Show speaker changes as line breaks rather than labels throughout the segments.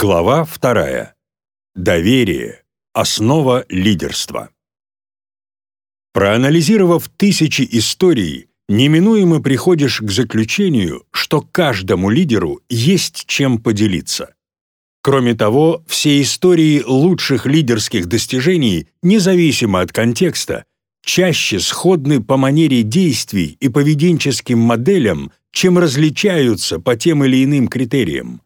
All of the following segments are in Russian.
Глава вторая. Доверие. Основа лидерства. Проанализировав тысячи историй, неминуемо приходишь к заключению, что каждому лидеру есть чем поделиться. Кроме того, все истории лучших лидерских достижений, независимо от контекста, чаще сходны по манере действий и поведенческим моделям, чем различаются по тем или иным критериям.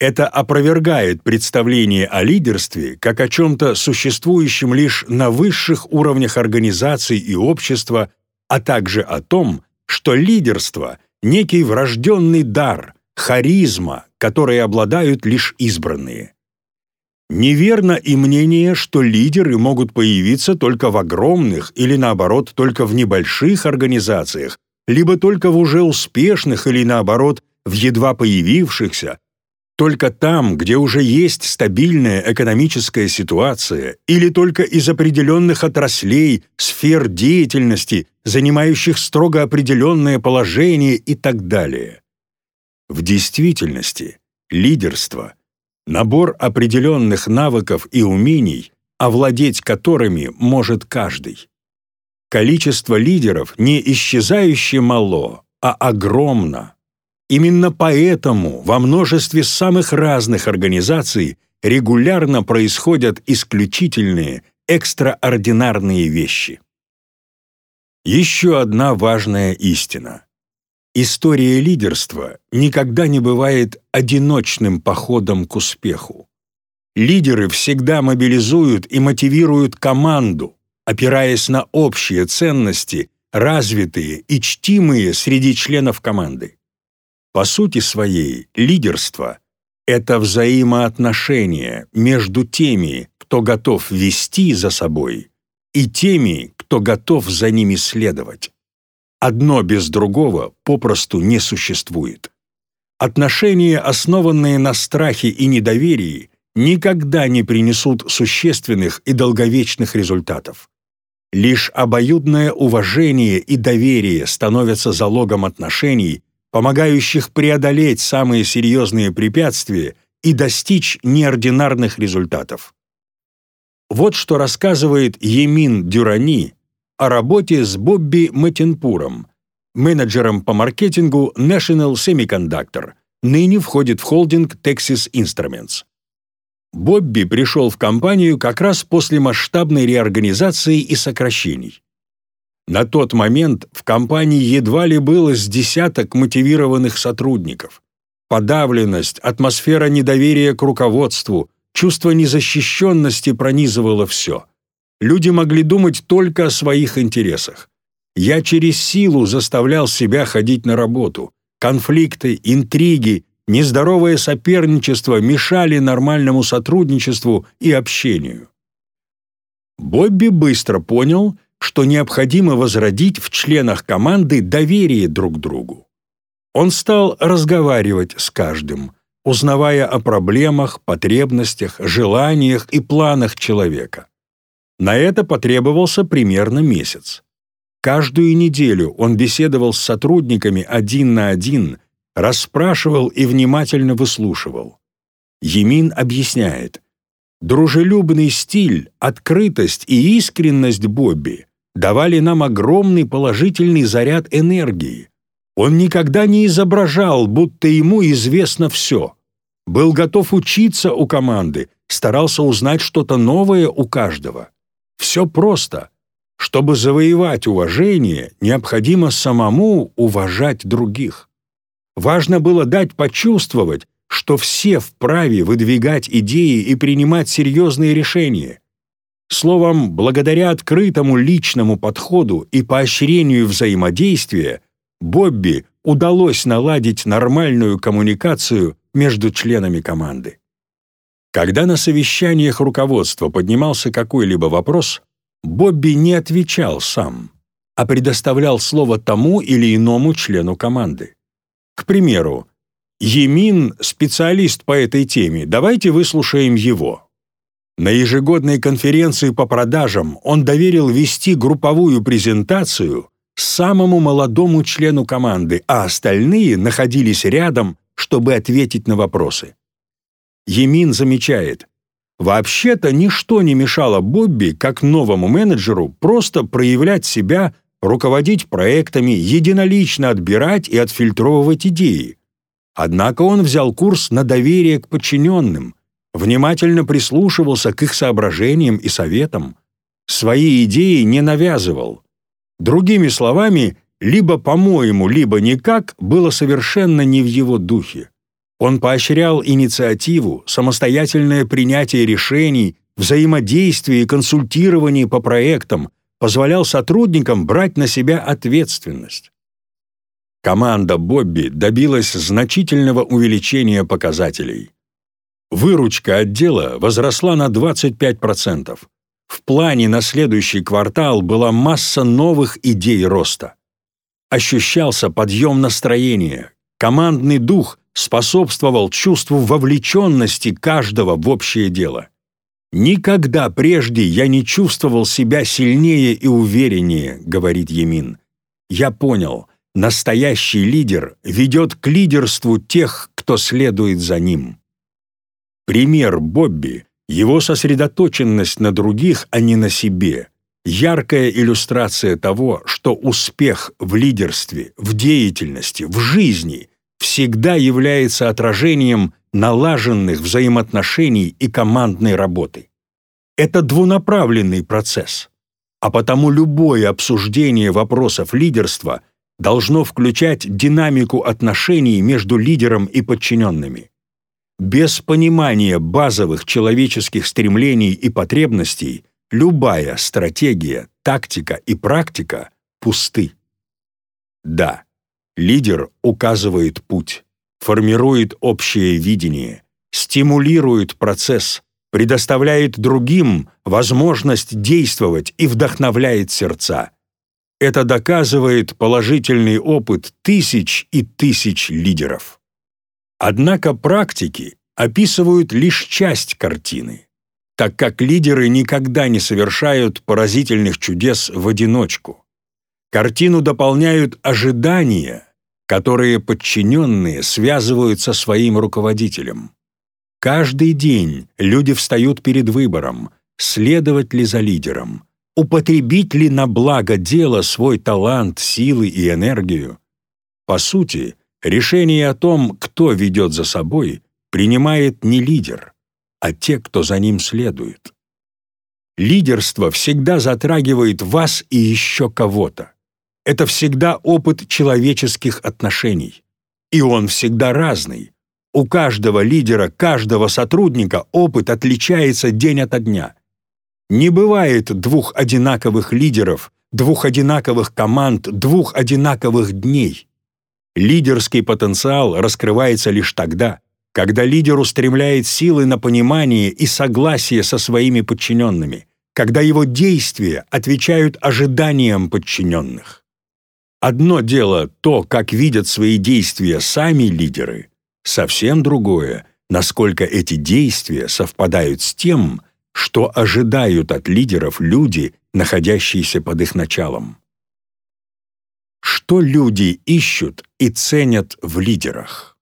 Это опровергает представление о лидерстве как о чем-то существующем лишь на высших уровнях организаций и общества, а также о том, что лидерство — некий врожденный дар, харизма, которой обладают лишь избранные. Неверно и мнение, что лидеры могут появиться только в огромных или, наоборот, только в небольших организациях, либо только в уже успешных или, наоборот, в едва появившихся, только там, где уже есть стабильная экономическая ситуация или только из определенных отраслей, сфер деятельности, занимающих строго определенное положение и так далее. В действительности лидерство – набор определенных навыков и умений, овладеть которыми может каждый. Количество лидеров не исчезающе мало, а огромно. Именно поэтому во множестве самых разных организаций регулярно происходят исключительные, экстраординарные вещи. Еще одна важная истина. История лидерства никогда не бывает одиночным походом к успеху. Лидеры всегда мобилизуют и мотивируют команду, опираясь на общие ценности, развитые и чтимые среди членов команды. По сути своей, лидерство — это взаимоотношения между теми, кто готов вести за собой, и теми, кто готов за ними следовать. Одно без другого попросту не существует. Отношения, основанные на страхе и недоверии, никогда не принесут существенных и долговечных результатов. Лишь обоюдное уважение и доверие становятся залогом отношений, помогающих преодолеть самые серьезные препятствия и достичь неординарных результатов. Вот что рассказывает Емин Дюрани о работе с Бобби Матинпуром, менеджером по маркетингу National Semiconductor, ныне входит в холдинг Texas Instruments. Бобби пришел в компанию как раз после масштабной реорганизации и сокращений. На тот момент в компании едва ли было с десяток мотивированных сотрудников. Подавленность, атмосфера недоверия к руководству, чувство незащищенности пронизывало все. Люди могли думать только о своих интересах. Я через силу заставлял себя ходить на работу. Конфликты, интриги, нездоровое соперничество мешали нормальному сотрудничеству и общению. Бобби быстро понял, что необходимо возродить в членах команды доверие друг другу. Он стал разговаривать с каждым, узнавая о проблемах, потребностях, желаниях и планах человека. На это потребовался примерно месяц. Каждую неделю он беседовал с сотрудниками один на один, расспрашивал и внимательно выслушивал. Емин объясняет, дружелюбный стиль, открытость и искренность Бобби давали нам огромный положительный заряд энергии. Он никогда не изображал, будто ему известно все. Был готов учиться у команды, старался узнать что-то новое у каждого. Все просто. Чтобы завоевать уважение, необходимо самому уважать других. Важно было дать почувствовать, что все вправе выдвигать идеи и принимать серьезные решения – Словом, благодаря открытому личному подходу и поощрению взаимодействия, Бобби удалось наладить нормальную коммуникацию между членами команды. Когда на совещаниях руководства поднимался какой-либо вопрос, Бобби не отвечал сам, а предоставлял слово тому или иному члену команды. К примеру, Емин – специалист по этой теме, давайте выслушаем его. На ежегодной конференции по продажам он доверил вести групповую презентацию самому молодому члену команды, а остальные находились рядом, чтобы ответить на вопросы. Емин замечает, вообще-то ничто не мешало Бобби, как новому менеджеру, просто проявлять себя, руководить проектами, единолично отбирать и отфильтровывать идеи. Однако он взял курс на доверие к подчиненным, внимательно прислушивался к их соображениям и советам, свои идеи не навязывал. Другими словами, либо по-моему, либо никак было совершенно не в его духе. Он поощрял инициативу, самостоятельное принятие решений, взаимодействие и консультирование по проектам, позволял сотрудникам брать на себя ответственность. Команда Бобби добилась значительного увеличения показателей. Выручка отдела возросла на 25%. В плане на следующий квартал была масса новых идей роста. Ощущался подъем настроения, командный дух способствовал чувству вовлеченности каждого в общее дело. «Никогда прежде я не чувствовал себя сильнее и увереннее», — говорит Емин. «Я понял, настоящий лидер ведет к лидерству тех, кто следует за ним». Пример Бобби — его сосредоточенность на других, а не на себе. Яркая иллюстрация того, что успех в лидерстве, в деятельности, в жизни всегда является отражением налаженных взаимоотношений и командной работы. Это двунаправленный процесс, а потому любое обсуждение вопросов лидерства должно включать динамику отношений между лидером и подчиненными. Без понимания базовых человеческих стремлений и потребностей любая стратегия, тактика и практика пусты. Да, лидер указывает путь, формирует общее видение, стимулирует процесс, предоставляет другим возможность действовать и вдохновляет сердца. Это доказывает положительный опыт тысяч и тысяч лидеров. Однако практики описывают лишь часть картины, так как лидеры никогда не совершают поразительных чудес в одиночку. Картину дополняют ожидания, которые подчиненные связывают со своим руководителем. Каждый день люди встают перед выбором, следовать ли за лидером, употребить ли на благо дела свой талант, силы и энергию. По сути, Решение о том, кто ведет за собой, принимает не лидер, а те, кто за ним следует. Лидерство всегда затрагивает вас и еще кого-то. Это всегда опыт человеческих отношений. И он всегда разный. У каждого лидера, каждого сотрудника опыт отличается день ото дня. Не бывает двух одинаковых лидеров, двух одинаковых команд, двух одинаковых дней. Лидерский потенциал раскрывается лишь тогда, когда лидер устремляет силы на понимание и согласие со своими подчиненными, когда его действия отвечают ожиданиям подчиненных. Одно дело то, как видят свои действия сами лидеры, совсем другое, насколько эти действия совпадают с тем, что ожидают от лидеров люди, находящиеся под их началом что люди ищут и ценят в лидерах.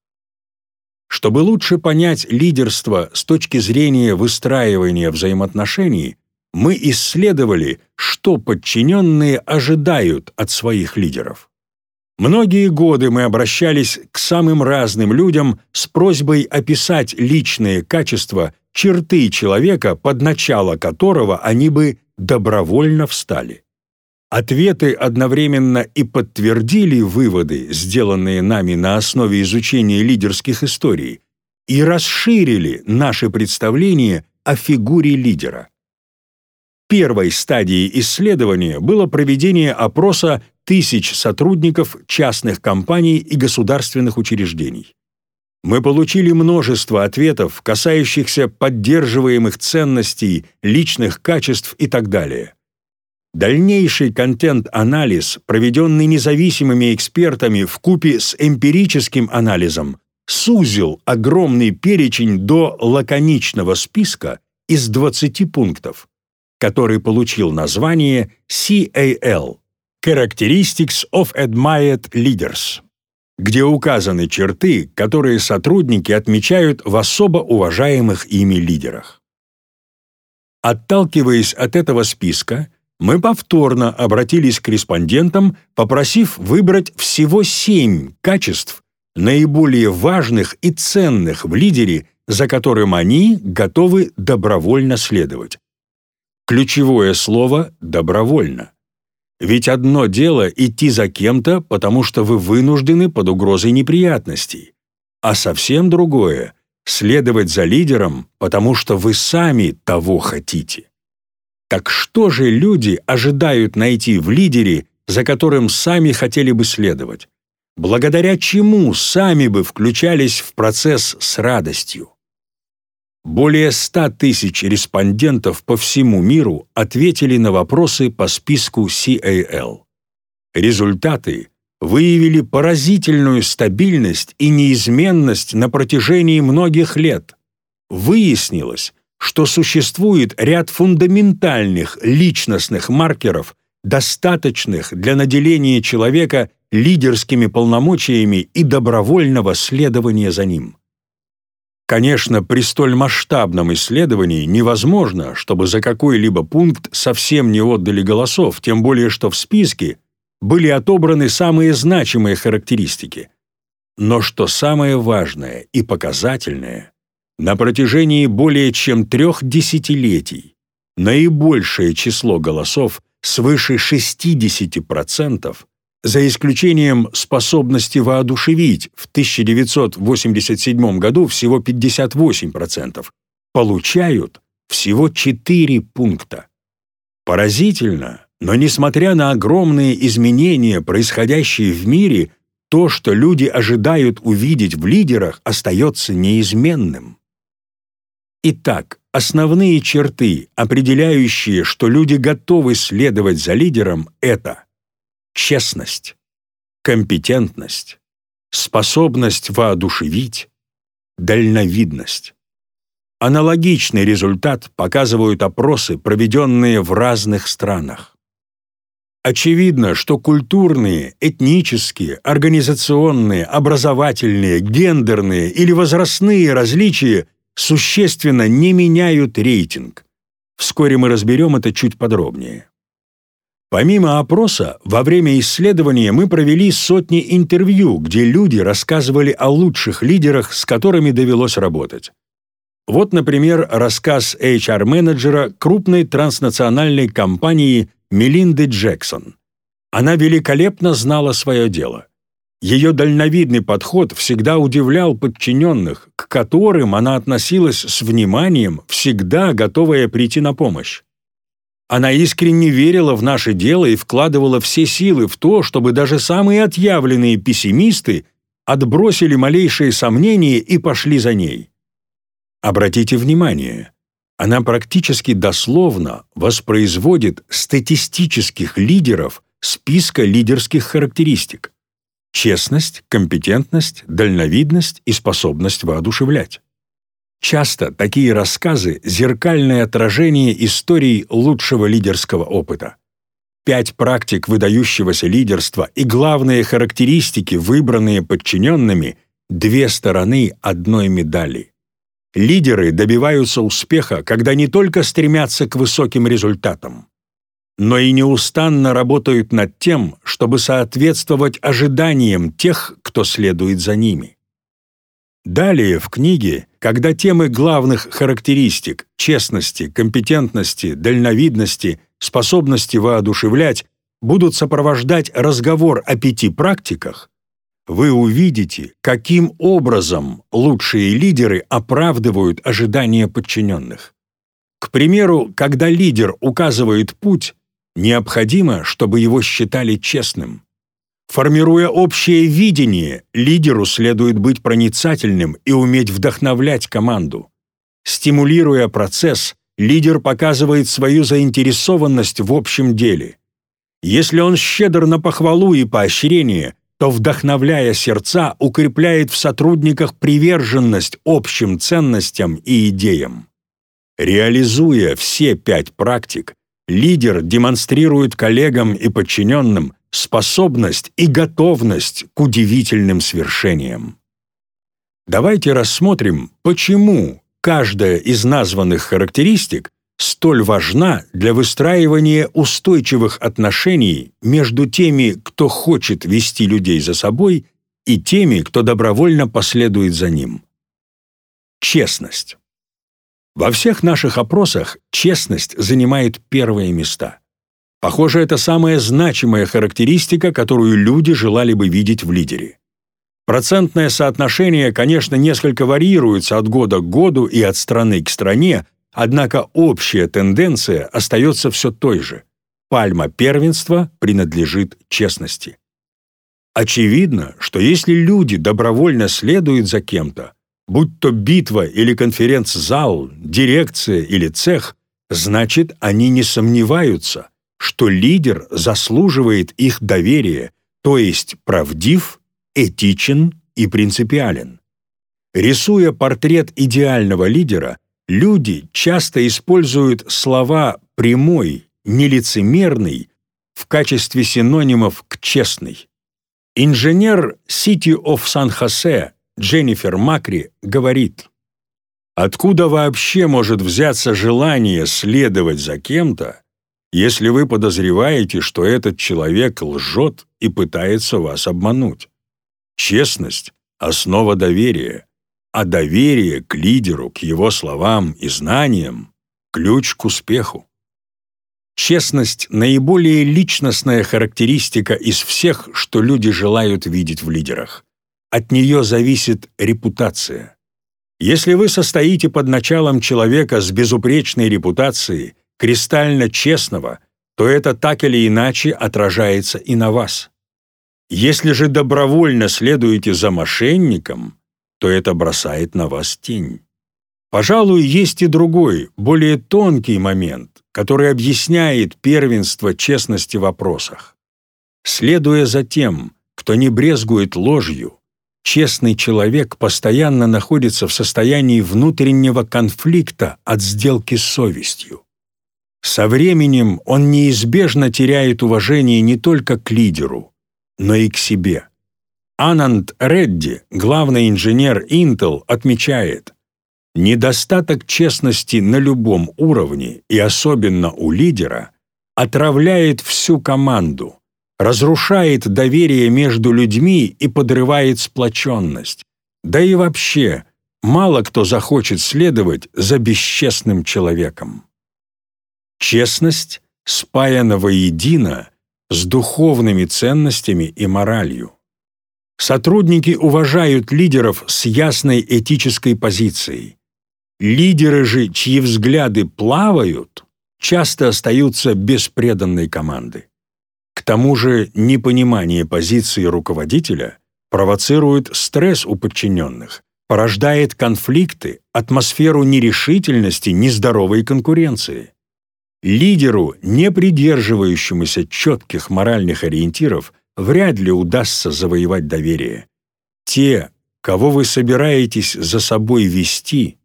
Чтобы лучше понять лидерство с точки зрения выстраивания взаимоотношений, мы исследовали, что подчиненные ожидают от своих лидеров. Многие годы мы обращались к самым разным людям с просьбой описать личные качества, черты человека, под начало которого они бы добровольно встали. Ответы одновременно и подтвердили выводы, сделанные нами на основе изучения лидерских историй, и расширили наше представление о фигуре лидера. Первой стадией исследования было проведение опроса тысяч сотрудников частных компаний и государственных учреждений. Мы получили множество ответов, касающихся поддерживаемых ценностей, личных качеств и так далее. Дальнейший контент-анализ, проведенный независимыми экспертами в купе с эмпирическим анализом, сузил огромный перечень до лаконичного списка из 20 пунктов, который получил название CAL – Characteristics of Admired Leaders. где указаны черты, которые сотрудники отмечают в особо уважаемых ими лидерах. Отталкиваясь от этого списка, мы повторно обратились к респондентам, попросив выбрать всего семь качеств, наиболее важных и ценных в лидере, за которым они готовы добровольно следовать. Ключевое слово «добровольно». Ведь одно дело идти за кем-то, потому что вы вынуждены под угрозой неприятностей, а совсем другое — следовать за лидером, потому что вы сами того хотите. Так что же люди ожидают найти в лидере, за которым сами хотели бы следовать? Благодаря чему сами бы включались в процесс с радостью? Более 100 тысяч респондентов по всему миру ответили на вопросы по списку CAL. Результаты выявили поразительную стабильность и неизменность на протяжении многих лет. Выяснилось, что существует ряд фундаментальных личностных маркеров, достаточных для наделения человека лидерскими полномочиями и добровольного следования за ним. Конечно, при столь масштабном исследовании невозможно, чтобы за какой-либо пункт совсем не отдали голосов, тем более что в списке были отобраны самые значимые характеристики. Но что самое важное и показательное, на протяжении более чем трех десятилетий наибольшее число голосов свыше 60% за исключением способности воодушевить в 1987 году всего 58%, получают всего 4 пункта. Поразительно, но несмотря на огромные изменения, происходящие в мире, то, что люди ожидают увидеть в лидерах, остается неизменным. Итак, основные черты, определяющие, что люди готовы следовать за лидером, это – честность, компетентность, способность воодушевить, дальновидность. Аналогичный результат показывают опросы, проведенные в разных странах. Очевидно, что культурные, этнические, организационные, образовательные, гендерные или возрастные различия существенно не меняют рейтинг. Вскоре мы разберем это чуть подробнее. Помимо опроса, во время исследования мы провели сотни интервью, где люди рассказывали о лучших лидерах, с которыми довелось работать. Вот, например, рассказ HR-менеджера крупной транснациональной компании Мелинды Джексон. Она великолепно знала свое дело. Ее дальновидный подход всегда удивлял подчиненных, к которым она относилась с вниманием, всегда готовая прийти на помощь. Она искренне верила в наше дело и вкладывала все силы в то, чтобы даже самые отъявленные пессимисты отбросили малейшие сомнения и пошли за ней. Обратите внимание, она практически дословно воспроизводит статистических лидеров списка лидерских характеристик. Честность, компетентность, дальновидность и способность воодушевлять. Часто такие рассказы — зеркальное отражение историй лучшего лидерского опыта. Пять практик выдающегося лидерства и главные характеристики, выбранные подчиненными — две стороны одной медали. Лидеры добиваются успеха, когда не только стремятся к высоким результатам, но и неустанно работают над тем, чтобы соответствовать ожиданиям тех, кто следует за ними. Далее в книге, когда темы главных характеристик честности, компетентности, дальновидности, способности воодушевлять будут сопровождать разговор о пяти практиках, вы увидите, каким образом лучшие лидеры оправдывают ожидания подчиненных. К примеру, когда лидер указывает путь, необходимо, чтобы его считали честным. Формируя общее видение, лидеру следует быть проницательным и уметь вдохновлять команду. Стимулируя процесс, лидер показывает свою заинтересованность в общем деле. Если он щедр на похвалу и поощрение, то, вдохновляя сердца, укрепляет в сотрудниках приверженность общим ценностям и идеям. Реализуя все пять практик, лидер демонстрирует коллегам и подчиненным, способность и готовность к удивительным свершениям. Давайте рассмотрим, почему каждая из названных характеристик столь важна для выстраивания устойчивых отношений между теми, кто хочет вести людей за собой, и теми, кто добровольно последует за ним. Честность. Во всех наших опросах честность занимает первые места. Похоже, это самая значимая характеристика, которую люди желали бы видеть в лидере. Процентное соотношение, конечно, несколько варьируется от года к году и от страны к стране, однако общая тенденция остается все той же. Пальма первенства принадлежит честности. Очевидно, что если люди добровольно следуют за кем-то, будь то битва или конференц-зал, дирекция или цех, значит, они не сомневаются, что лидер заслуживает их доверия, то есть правдив, этичен и принципиален. Рисуя портрет идеального лидера, люди часто используют слова «прямой», «нелицемерный» в качестве синонимов к «честный». Инженер City of Сан-Хосе Дженнифер Макри говорит, «Откуда вообще может взяться желание следовать за кем-то, если вы подозреваете, что этот человек лжет и пытается вас обмануть? Честность — основа доверия, а доверие к лидеру, к его словам и знаниям — ключ к успеху. Честность — наиболее личностная характеристика из всех, что люди желают видеть в лидерах. От нее зависит репутация. Если вы состоите под началом человека с безупречной репутацией, кристально честного, то это так или иначе отражается и на вас. Если же добровольно следуете за мошенником, то это бросает на вас тень. Пожалуй, есть и другой, более тонкий момент, который объясняет первенство честности в вопросах. Следуя за тем, кто не брезгует ложью, честный человек постоянно находится в состоянии внутреннего конфликта от сделки с совестью. Со временем он неизбежно теряет уважение не только к лидеру, но и к себе. Ананд Редди, главный инженер Intel, отмечает, недостаток честности на любом уровне и особенно у лидера отравляет всю команду, разрушает доверие между людьми и подрывает сплоченность. Да и вообще, мало кто захочет следовать за бесчестным человеком. Честность спаяна воедино с духовными ценностями и моралью. Сотрудники уважают лидеров с ясной этической позицией. Лидеры же, чьи взгляды плавают, часто остаются без преданной команды. Тому же непонимание позиции руководителя провоцирует стресс у подчиненных, порождает конфликты, атмосферу нерешительности, нездоровой конкуренции. Лидеру, не придерживающемуся четких моральных ориентиров, вряд ли удастся завоевать доверие. Те, кого вы собираетесь за собой вести,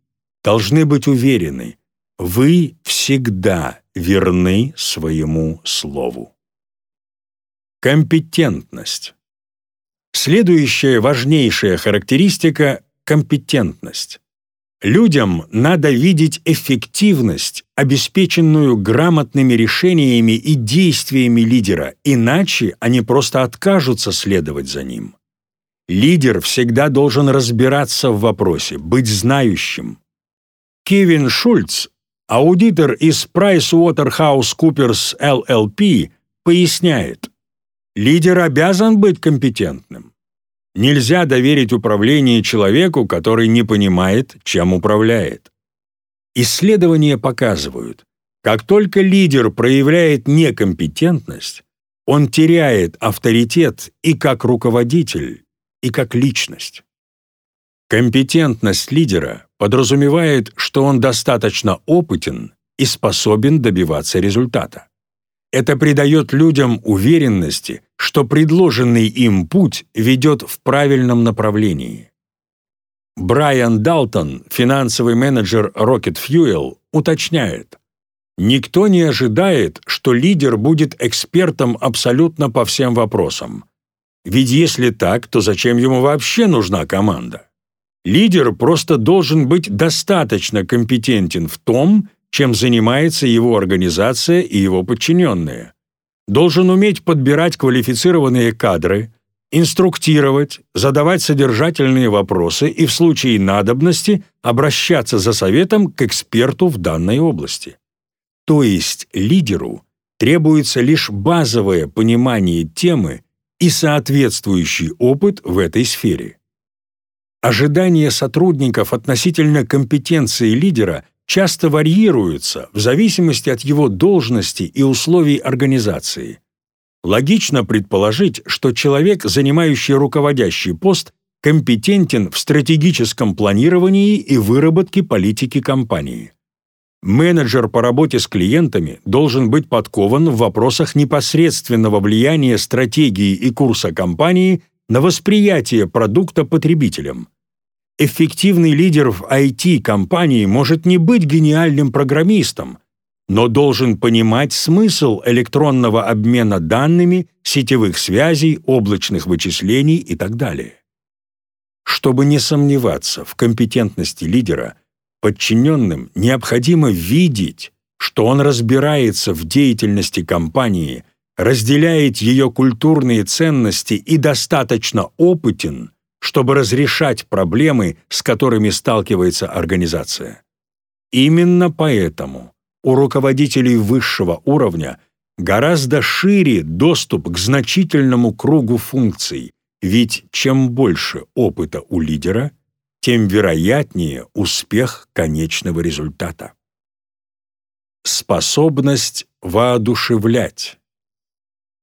должны быть уверены, вы всегда верны своему слову. Компетентность. Следующая важнейшая характеристика – компетентность. Людям надо видеть эффективность, обеспеченную грамотными решениями и действиями лидера, иначе они просто откажутся следовать за ним. Лидер всегда должен разбираться в вопросе, быть знающим. Кевин Шульц, аудитор из PricewaterhouseCoopers LLP, поясняет, Лидер обязан быть компетентным. Нельзя доверить управление человеку, который не понимает, чем управляет. Исследования показывают, как только лидер проявляет некомпетентность, он теряет авторитет и как руководитель, и как личность. Компетентность лидера подразумевает, что он достаточно опытен и способен добиваться результата. Это придает людям уверенности, что предложенный им путь ведет в правильном направлении. Брайан Далтон, финансовый менеджер Rocket Fuel, уточняет, Никто не ожидает, что лидер будет экспертом абсолютно по всем вопросам. Ведь если так, то зачем ему вообще нужна команда? Лидер просто должен быть достаточно компетентен в том, чем занимается его организация и его подчиненные. Должен уметь подбирать квалифицированные кадры, инструктировать, задавать содержательные вопросы и в случае надобности обращаться за советом к эксперту в данной области. То есть лидеру требуется лишь базовое понимание темы и соответствующий опыт в этой сфере. Ожидания сотрудников относительно компетенции лидера часто варьируются в зависимости от его должности и условий организации. Логично предположить, что человек, занимающий руководящий пост, компетентен в стратегическом планировании и выработке политики компании. Менеджер по работе с клиентами должен быть подкован в вопросах непосредственного влияния стратегии и курса компании на восприятие продукта потребителям. Эффективный лидер в IT-компании может не быть гениальным программистом, но должен понимать смысл электронного обмена данными, сетевых связей, облачных вычислений и так далее. Чтобы не сомневаться в компетентности лидера – Подчиненным необходимо видеть, что он разбирается в деятельности компании, разделяет ее культурные ценности и достаточно опытен, чтобы разрешать проблемы, с которыми сталкивается организация. Именно поэтому у руководителей высшего уровня гораздо шире доступ к значительному кругу функций, ведь чем больше опыта у лидера – тем вероятнее успех конечного результата. Способность воодушевлять.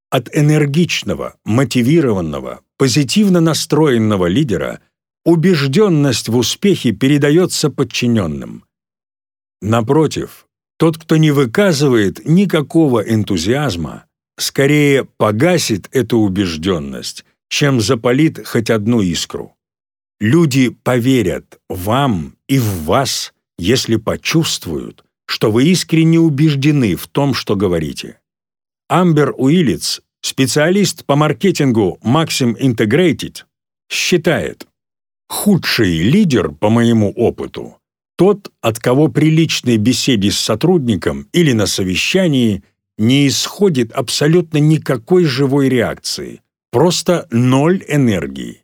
От энергичного, мотивированного, позитивно настроенного лидера убежденность в успехе передается подчиненным. Напротив, тот, кто не выказывает никакого энтузиазма, скорее погасит эту убежденность, чем запалит хоть одну искру. Люди поверят вам и в вас, если почувствуют, что вы искренне убеждены в том, что говорите. Амбер Уиллиц, специалист по маркетингу Maxim Integrated, считает, худший лидер, по моему опыту, тот, от кого при личной беседе с сотрудником или на совещании не исходит абсолютно никакой живой реакции, просто ноль энергии.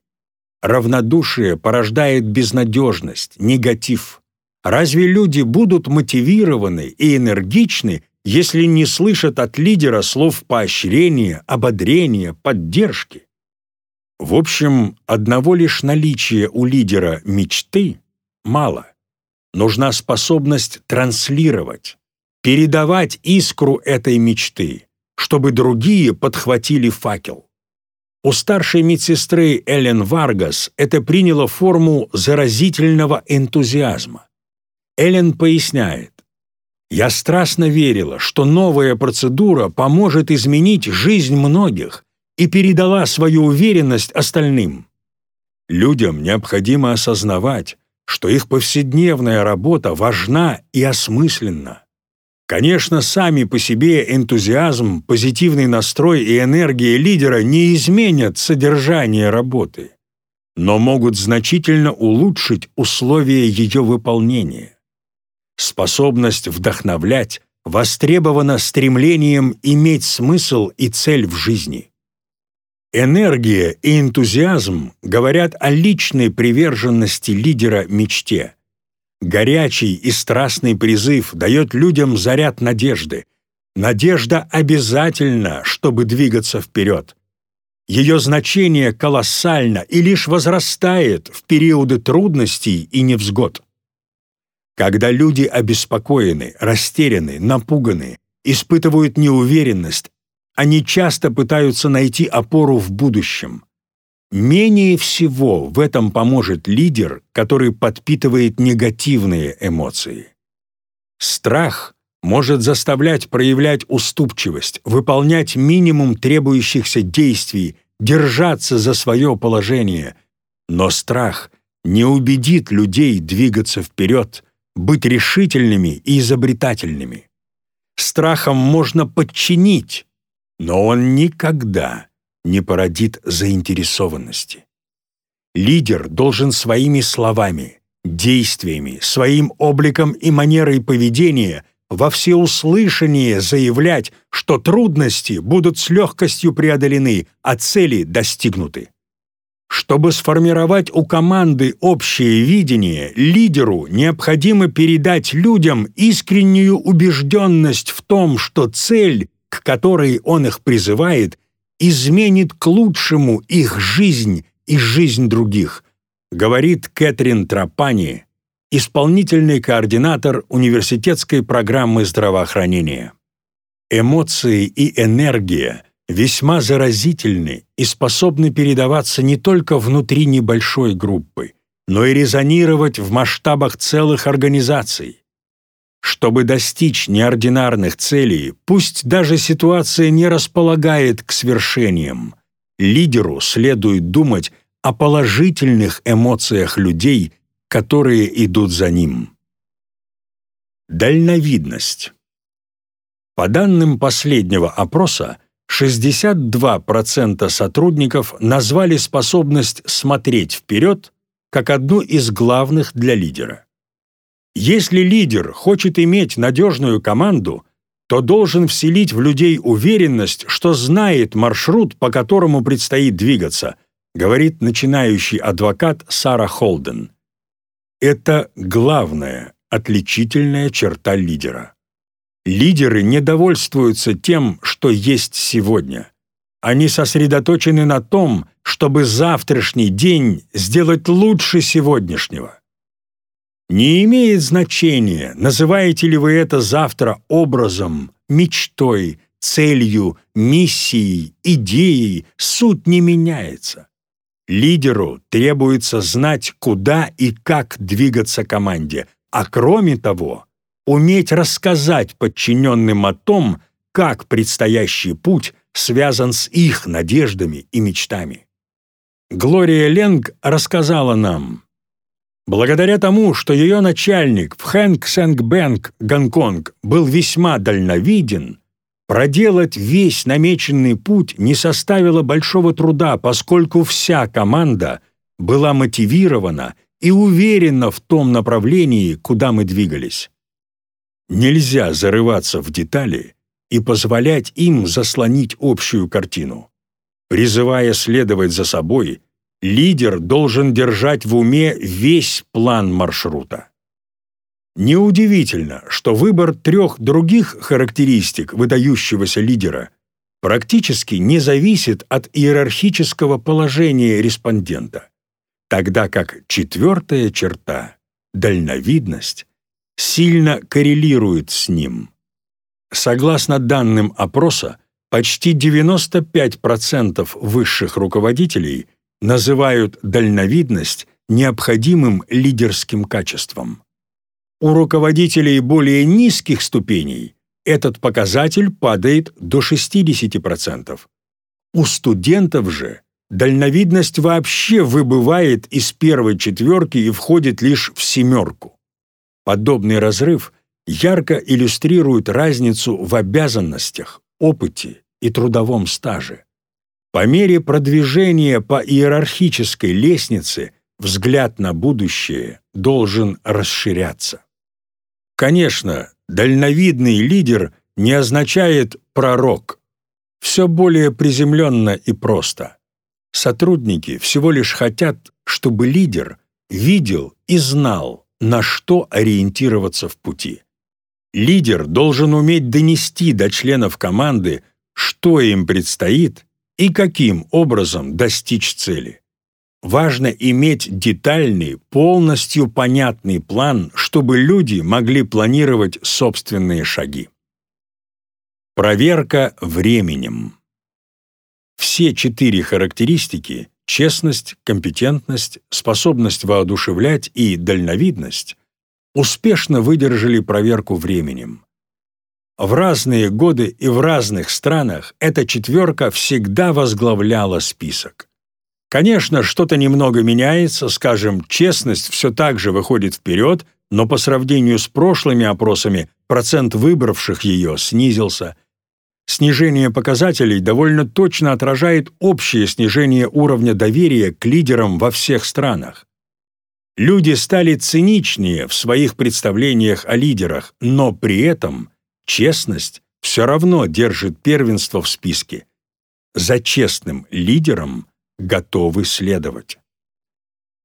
Равнодушие порождает безнадежность, негатив. Разве люди будут мотивированы и энергичны, если не слышат от лидера слов поощрения, ободрения, поддержки? В общем, одного лишь наличия у лидера мечты мало. Нужна способность транслировать, передавать искру этой мечты, чтобы другие подхватили факел. У старшей медсестры Эллен Варгас это приняло форму заразительного энтузиазма. Эллен поясняет, «Я страстно верила, что новая процедура поможет изменить жизнь многих и передала свою уверенность остальным. Людям необходимо осознавать, что их повседневная работа важна и осмысленна. Конечно, сами по себе энтузиазм, позитивный настрой и энергия лидера не изменят содержание работы, но могут значительно улучшить условия ее выполнения. Способность вдохновлять востребована стремлением иметь смысл и цель в жизни. Энергия и энтузиазм говорят о личной приверженности лидера мечте. Горячий и страстный призыв дает людям заряд надежды. Надежда обязательна, чтобы двигаться вперед. Ее значение колоссально и лишь возрастает в периоды трудностей и невзгод. Когда люди обеспокоены, растеряны, напуганы, испытывают неуверенность, они часто пытаются найти опору в будущем. Менее всего в этом поможет лидер, который подпитывает негативные эмоции. Страх может заставлять проявлять уступчивость, выполнять минимум требующихся действий, держаться за свое положение. Но страх не убедит людей двигаться вперед, быть решительными и изобретательными. страхом можно подчинить, но он никогда не породит заинтересованности. Лидер должен своими словами, действиями, своим обликом и манерой поведения во всеуслышание заявлять, что трудности будут с легкостью преодолены, а цели достигнуты. Чтобы сформировать у команды общее видение, лидеру необходимо передать людям искреннюю убежденность в том, что цель, к которой он их призывает, изменит к лучшему их жизнь и жизнь других, говорит Кэтрин Трапани, исполнительный координатор университетской программы здравоохранения. Эмоции и энергия весьма заразительны и способны передаваться не только внутри небольшой группы, но и резонировать в масштабах целых организаций. Чтобы достичь неординарных целей, пусть даже ситуация не располагает к свершениям, лидеру следует думать о положительных эмоциях людей, которые идут за ним. Дальновидность. По данным последнего опроса, 62% сотрудников назвали способность смотреть вперед как одну из главных для лидера. Если лидер хочет иметь надежную команду, то должен вселить в людей уверенность, что знает маршрут, по которому предстоит двигаться, говорит начинающий адвокат Сара Холден. Это главная отличительная черта лидера. Лидеры не довольствуются тем, что есть сегодня. Они сосредоточены на том, чтобы завтрашний день сделать лучше сегодняшнего. Не имеет значения, называете ли вы это завтра образом, мечтой, целью, миссией, идеей, суть не меняется. Лидеру требуется знать, куда и как двигаться команде, а кроме того, уметь рассказать подчиненным о том, как предстоящий путь связан с их надеждами и мечтами. Глория Ленг рассказала нам, благодаря тому, что ее начальник в Хэнк Сэнк Бэнк, Гонконг, был весьма дальновиден, проделать весь намеченный путь не составило большого труда, поскольку вся команда была мотивирована и уверена в том направлении, куда мы двигались. Нельзя зарываться в детали и позволять им заслонить общую картину. Призывая следовать за собой, лидер должен держать в уме весь план маршрута. Неудивительно, что выбор трех других характеристик выдающегося лидера практически не зависит от иерархического положения респондента, тогда как четвертая черта — дальновидность сильно коррелирует с ним. Согласно данным опроса, почти 95% высших руководителей называют дальновидность необходимым лидерским качеством. У руководителей более низких ступеней этот показатель падает до 60%. У студентов же дальновидность вообще выбывает из первой четверки и входит лишь в семерку. Подобный разрыв ярко иллюстрирует разницу в обязанностях, опыте и трудовом стаже. По мере продвижения по иерархической лестнице взгляд на будущее должен расширяться. Конечно, дальновидный лидер не означает «пророк». Все более приземленно и просто. Сотрудники всего лишь хотят, чтобы лидер видел и знал, на что ориентироваться в пути. Лидер должен уметь донести до членов команды, что им предстоит и каким образом достичь цели. Важно иметь детальный, полностью понятный план, чтобы люди могли планировать собственные шаги. Проверка временем. Все четыре характеристики честность, компетентность, способность воодушевлять и дальновидность успешно выдержали проверку временем. В разные годы и в разных странах эта четверка всегда возглавляла список. Конечно, что-то немного меняется, скажем, честность все так же выходит вперед, но по сравнению с прошлыми опросами процент выбравших ее снизился. Снижение показателей довольно точно отражает общее снижение уровня доверия к лидерам во всех странах. Люди стали циничнее в своих представлениях о лидерах, но при этом честность все равно держит первенство в списке. За честным лидером готовы следовать.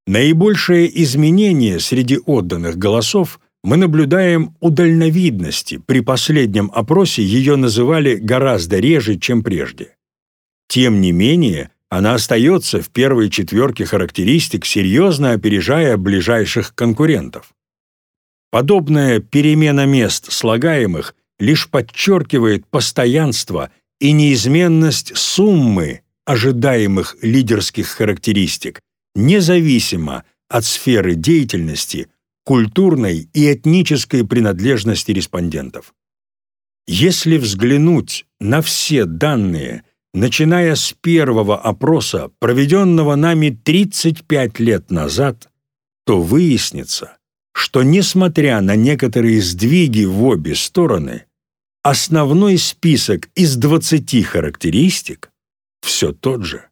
Наибольшее изменение среди отданных голосов мы наблюдаем у дальновидности. При последнем опросе ее называли гораздо реже, чем прежде. Тем не менее, она остается в первой четверке характеристик, серьезно опережая ближайших конкурентов. Подобная перемена мест слагаемых лишь подчеркивает постоянство и неизменность суммы ожидаемых лидерских характеристик, независимо от сферы деятельности, культурной и этнической принадлежности респондентов. Если взглянуть на все данные – начиная с первого опроса, проведенного нами 35 лет назад, то выяснится, что, несмотря на некоторые сдвиги в обе стороны, основной список из 20 характеристик все тот же.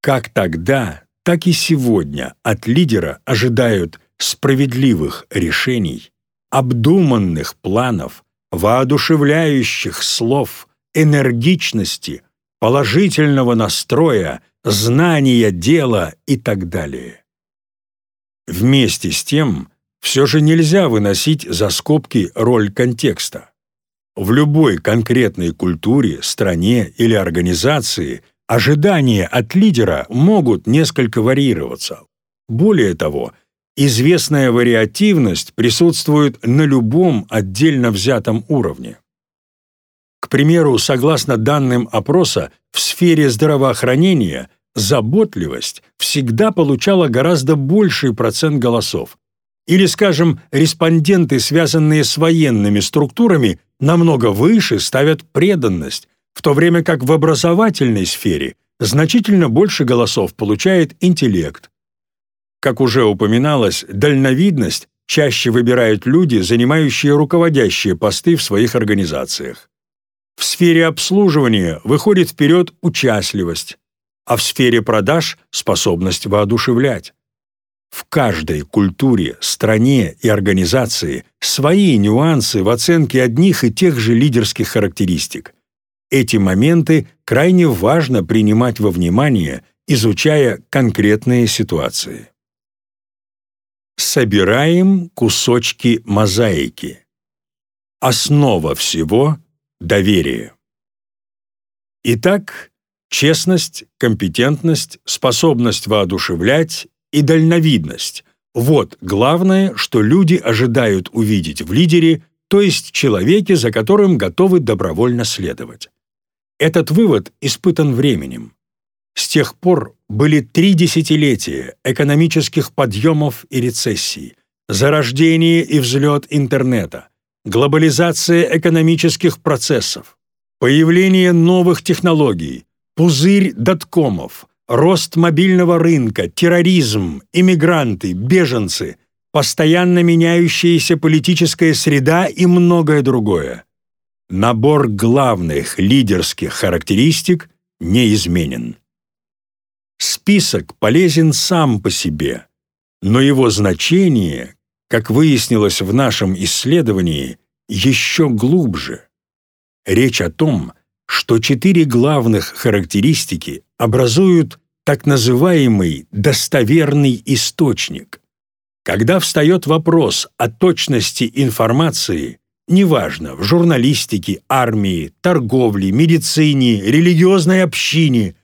Как тогда, так и сегодня от лидера ожидают справедливых решений, обдуманных планов, воодушевляющих слов, энергичности, положительного настроя, знания дела и так далее. Вместе с тем, все же нельзя выносить за скобки роль контекста. В любой конкретной культуре, стране или организации ожидания от лидера могут несколько варьироваться. Более того, известная вариативность присутствует на любом отдельно взятом уровне. К примеру, согласно данным опроса, в сфере здравоохранения заботливость всегда получала гораздо больший процент голосов. Или, скажем, респонденты, связанные с военными структурами, намного выше ставят преданность, в то время как в образовательной сфере значительно больше голосов получает интеллект. Как уже упоминалось, дальновидность чаще выбирают люди, занимающие руководящие посты в своих организациях. В сфере обслуживания выходит вперед участливость, а в сфере продаж – способность воодушевлять. В каждой культуре, стране и организации свои нюансы в оценке одних и тех же лидерских характеристик. Эти моменты крайне важно принимать во внимание, изучая конкретные ситуации. Собираем кусочки мозаики. Основа всего доверие. Итак, честность, компетентность, способность воодушевлять и дальновидность – вот главное, что люди ожидают увидеть в лидере, то есть человеке, за которым готовы добровольно следовать. Этот вывод испытан временем. С тех пор были три десятилетия экономических подъемов и рецессий, зарождение и взлет интернета – глобализация экономических процессов, появление новых технологий, пузырь доткомов, рост мобильного рынка, терроризм, иммигранты, беженцы, постоянно меняющаяся политическая среда и многое другое. Набор главных лидерских характеристик неизменен. Список полезен сам по себе, но его значение, как выяснилось в нашем исследовании, еще глубже. Речь о том, что четыре главных характеристики образуют так называемый достоверный источник. Когда встает вопрос о точности информации, неважно, в журналистике, армии, торговле, медицине, религиозной общине,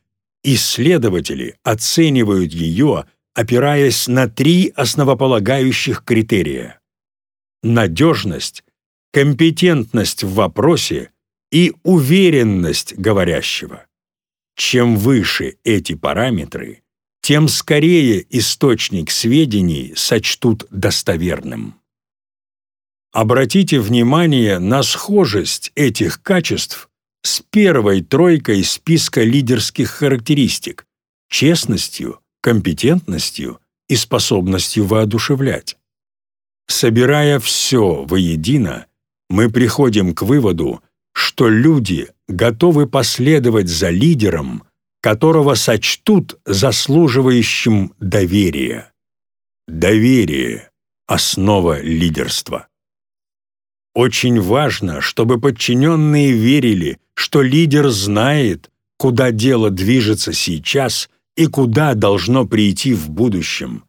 исследователи оценивают ее – опираясь на три основополагающих критерия – надежность, компетентность в вопросе и уверенность говорящего. Чем выше эти параметры, тем скорее источник сведений сочтут достоверным. Обратите внимание на схожесть этих качеств с первой тройкой списка лидерских характеристик – честностью, компетентностью и способностью воодушевлять. Собирая все воедино, мы приходим к выводу, что люди готовы последовать за лидером, которого сочтут заслуживающим доверия. Доверие – основа лидерства. Очень важно, чтобы подчиненные верили, что лидер знает, куда дело движется сейчас и куда должно прийти в будущем.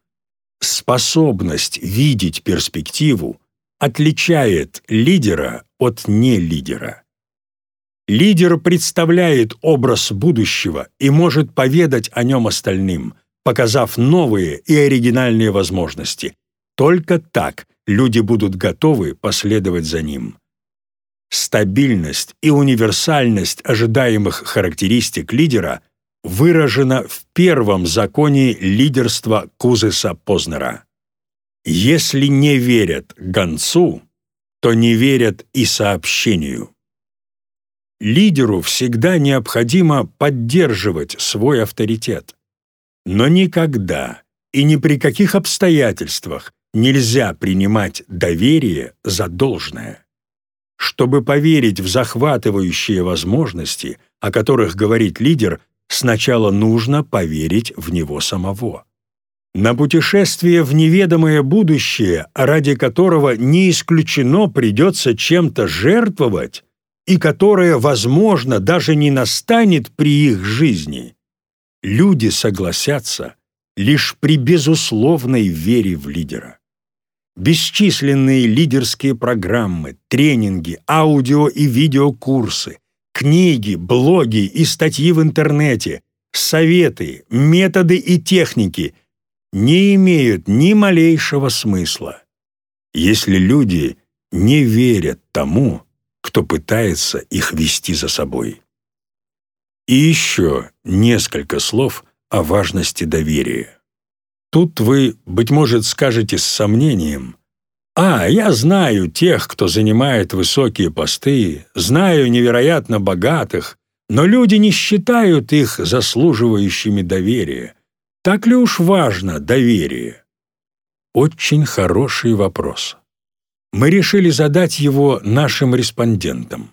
Способность видеть перспективу отличает лидера от нелидера. Лидер представляет образ будущего и может поведать о нем остальным, показав новые и оригинальные возможности. Только так люди будут готовы последовать за ним. Стабильность и универсальность ожидаемых характеристик лидера выражена в первом законе лидерства Кузеса Познера. Если не верят гонцу, то не верят и сообщению. Лидеру всегда необходимо поддерживать свой авторитет. Но никогда и ни при каких обстоятельствах нельзя принимать доверие за должное. Чтобы поверить в захватывающие возможности, о которых говорит лидер, сначала нужно поверить в него самого. На путешествие в неведомое будущее, ради которого не исключено придется чем-то жертвовать, и которое, возможно, даже не настанет при их жизни, люди согласятся лишь при безусловной вере в лидера. Бесчисленные лидерские программы, тренинги, аудио и видеокурсы, книги, блоги и статьи в интернете, советы, методы и техники не имеют ни малейшего смысла, если люди не верят тому, кто пытается их вести за собой. И еще несколько слов о важности доверия. Тут вы, быть может, скажете с сомнением, «А, я знаю тех, кто занимает высокие посты, знаю невероятно богатых, но люди не считают их заслуживающими доверия. Так ли уж важно доверие?» Очень хороший вопрос мы решили задать его нашим респондентам.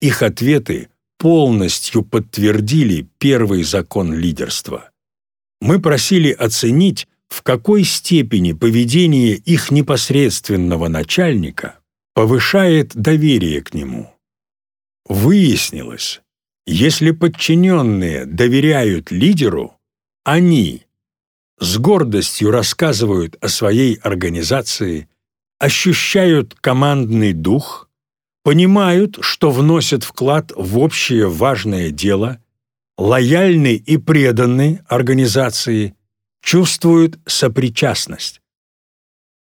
Их ответы полностью подтвердили первый закон лидерства. Мы просили оценить, в какой степени поведение их непосредственного начальника повышает доверие к нему. Выяснилось, если подчиненные доверяют лидеру, они с гордостью рассказывают о своей организации, ощущают командный дух, понимают, что вносят вклад в общее важное дело, лояльны и преданы организации, чувствуют сопричастность.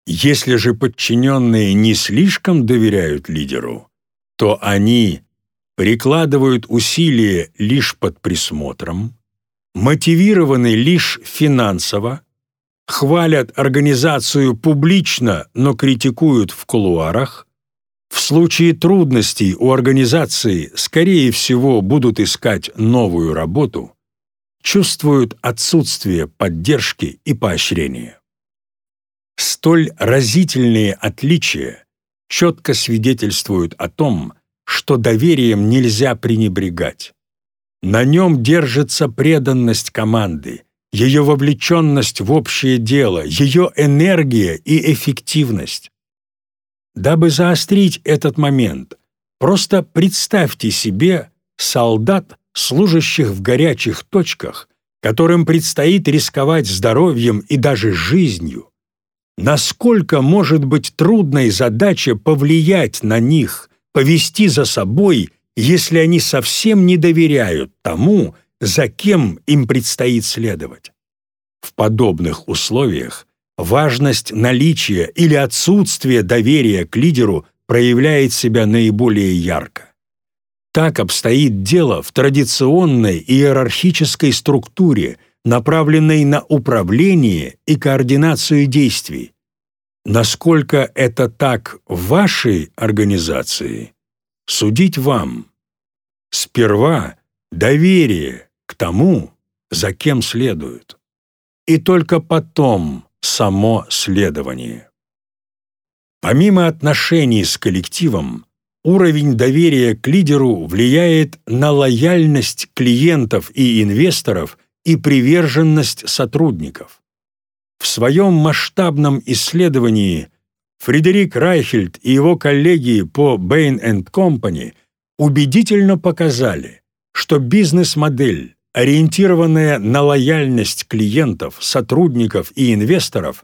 Если же подчиненные не слишком доверяют лидеру, то они прикладывают усилия лишь под присмотром, мотивированы лишь финансово, хвалят организацию публично, но критикуют в кулуарах, в случае трудностей у организации, скорее всего, будут искать новую работу, чувствуют отсутствие поддержки и поощрения. Столь разительные отличия четко свидетельствуют о том, что доверием нельзя пренебрегать. На нем держится преданность команды, ее вовлеченность в общее дело, ее энергия и эффективность. Дабы заострить этот момент, просто представьте себе солдат, служащих в горячих точках, которым предстоит рисковать здоровьем и даже жизнью. Насколько может быть трудной задача повлиять на них, повести за собой, если они совсем не доверяют тому, за кем им предстоит следовать. В подобных условиях важность наличия или отсутствия доверия к лидеру проявляет себя наиболее ярко. Так обстоит дело в традиционной иерархической структуре, направленной на управление и координацию действий. Насколько это так в вашей организации, судить вам. Сперва доверие к тому, за кем следует. И только потом само следование. Помимо отношений с коллективом, уровень доверия к лидеру влияет на лояльность клиентов и инвесторов и приверженность сотрудников. В своем масштабном исследовании Фредерик Райхельд и его коллеги по Bain Company убедительно показали, что бизнес-модель, ориентированная на лояльность клиентов, сотрудников и инвесторов,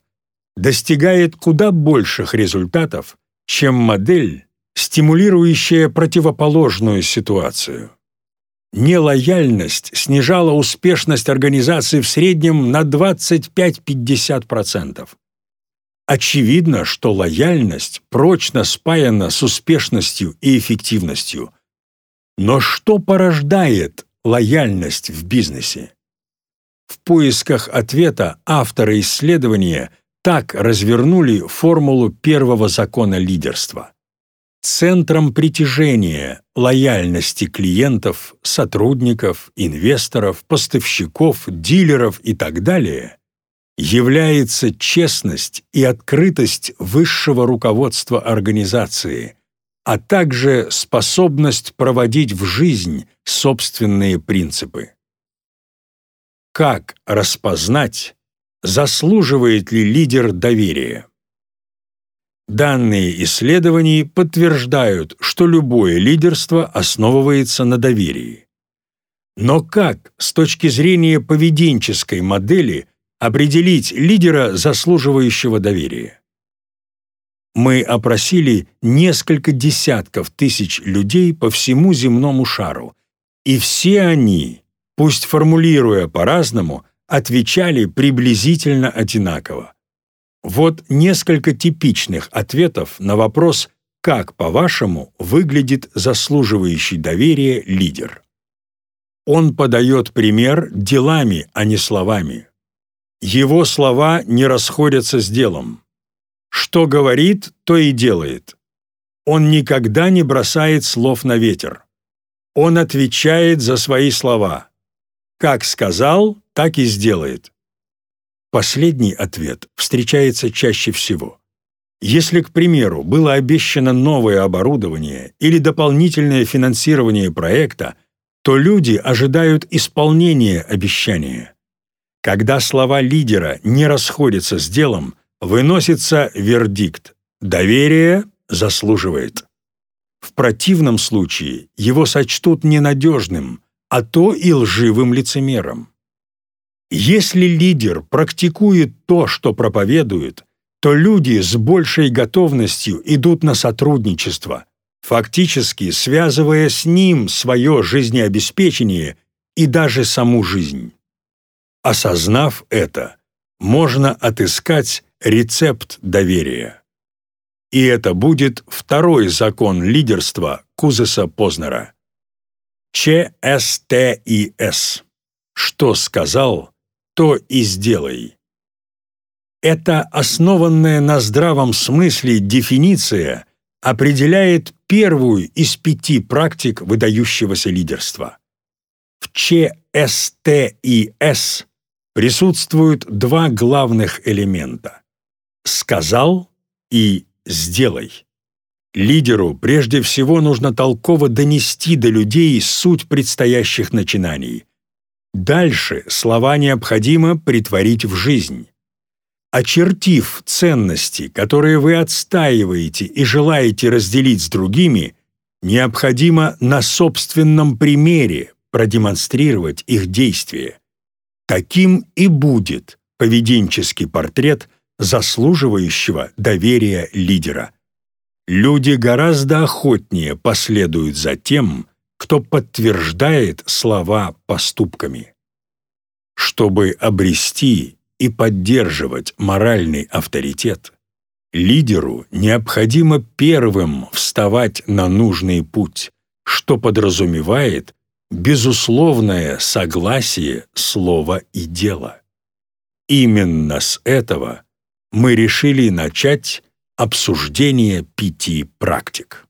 достигает куда больших результатов, чем модель, стимулирующая противоположную ситуацию. Нелояльность снижала успешность организации в среднем на 25-50%. Очевидно, что лояльность прочно спаяна с успешностью и эффективностью. Но что порождает лояльность в бизнесе? В поисках ответа авторы исследования так развернули формулу первого закона лидерства. Центром притяжения лояльности клиентов, сотрудников, инвесторов, поставщиков, дилеров и так далее является честность и открытость высшего руководства организации, а также способность проводить в жизнь собственные принципы. Как распознать, заслуживает ли лидер доверия? Данные исследований подтверждают, что любое лидерство основывается на доверии. Но как, с точки зрения поведенческой модели, определить лидера, заслуживающего доверия. Мы опросили несколько десятков тысяч людей по всему земному шару, и все они, пусть формулируя по-разному, отвечали приблизительно одинаково. Вот несколько типичных ответов на вопрос «Как, по-вашему, выглядит заслуживающий доверия лидер?» Он подает пример делами, а не словами. Его слова не расходятся с делом. Что говорит, то и делает. Он никогда не бросает слов на ветер. Он отвечает за свои слова. Как сказал, так и сделает. Последний ответ встречается чаще всего. Если, к примеру, было обещано новое оборудование или дополнительное финансирование проекта, то люди ожидают исполнения обещания. Когда слова лидера не расходятся с делом, выносится вердикт «доверие заслуживает». В противном случае его сочтут ненадежным, а то и лживым лицемером. Если лидер практикует то, что проповедует, то люди с большей готовностью идут на сотрудничество, фактически связывая с ним свое жизнеобеспечение и даже саму жизнь. Осознав это, можно отыскать рецепт доверия. И это будет второй закон лидерства Кузеса Познера. ЧСТИС. Что сказал, то и сделай. Это основанная на здравом смысле дефиниция определяет первую из пяти практик выдающегося лидерства. В ЧСТИС присутствуют два главных элемента – «сказал» и «сделай». Лидеру прежде всего нужно толково донести до людей суть предстоящих начинаний. Дальше слова необходимо притворить в жизнь. Очертив ценности, которые вы отстаиваете и желаете разделить с другими, необходимо на собственном примере продемонстрировать их действия. Таким и будет поведенческий портрет заслуживающего доверия лидера. Люди гораздо охотнее последуют за тем, кто подтверждает слова поступками. Чтобы обрести и поддерживать моральный авторитет, лидеру необходимо первым вставать на нужный путь, что подразумевает безусловное согласие слова и дела. Именно с этого мы решили начать обсуждение пяти практик.